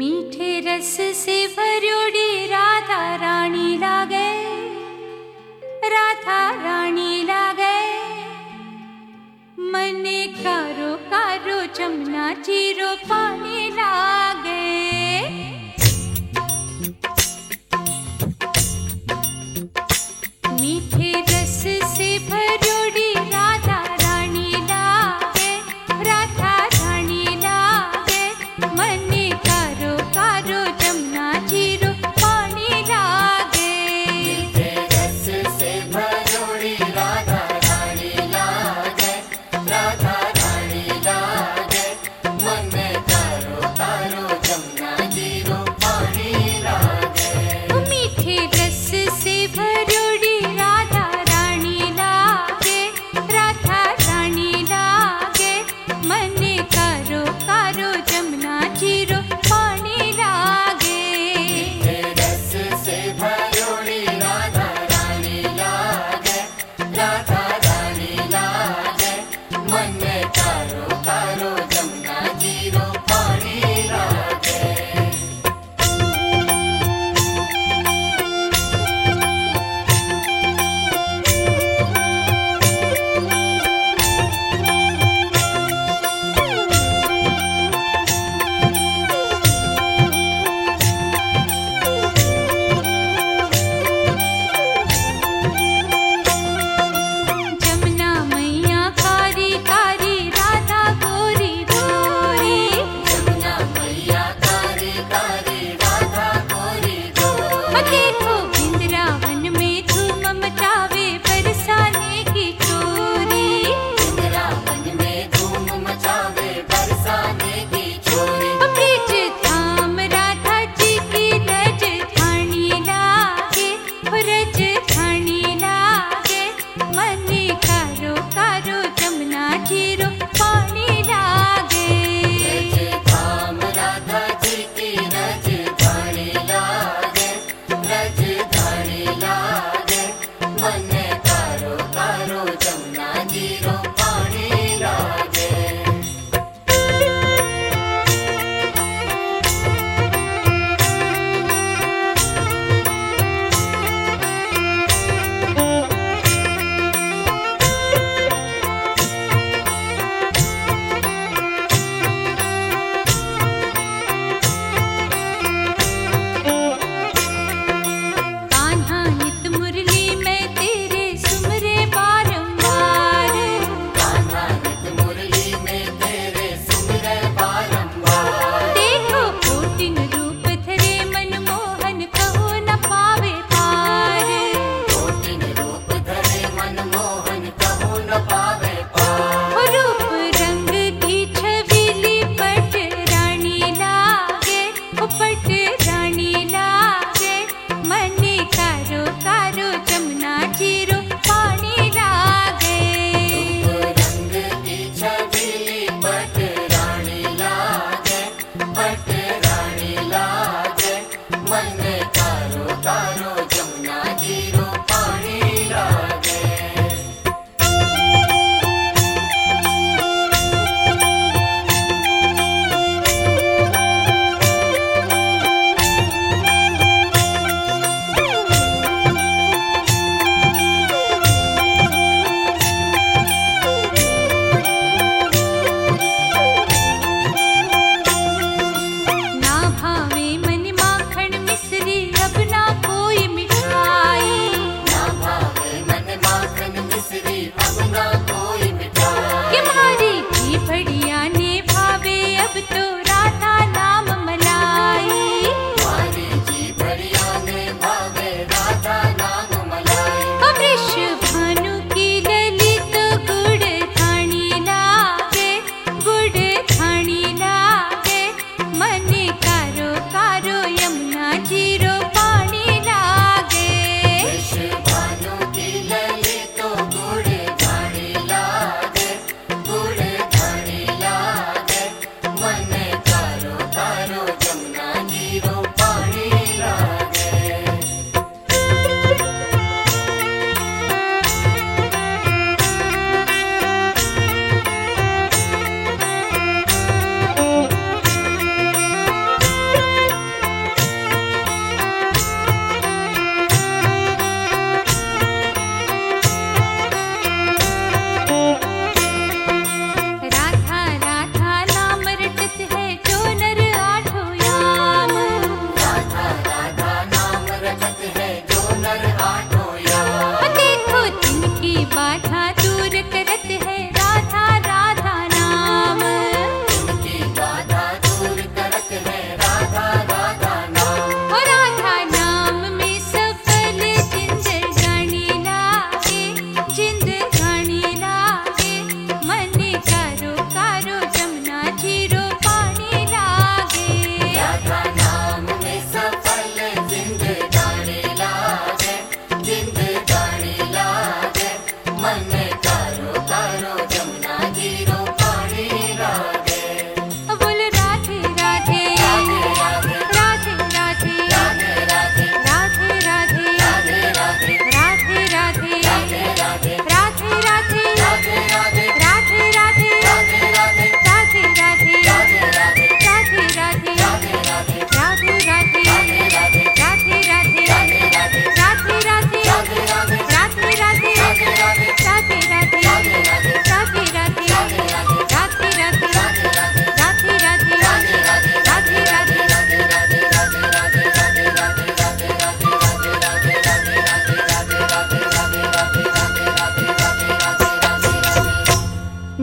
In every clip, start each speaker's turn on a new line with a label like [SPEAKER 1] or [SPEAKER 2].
[SPEAKER 1] मीठे रस से भरो राधा रानी लागे। राधा रानी लागे। मने कारो कारो चम चीरो पानी
[SPEAKER 2] लागे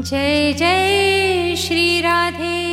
[SPEAKER 2] जय जय श्री राधे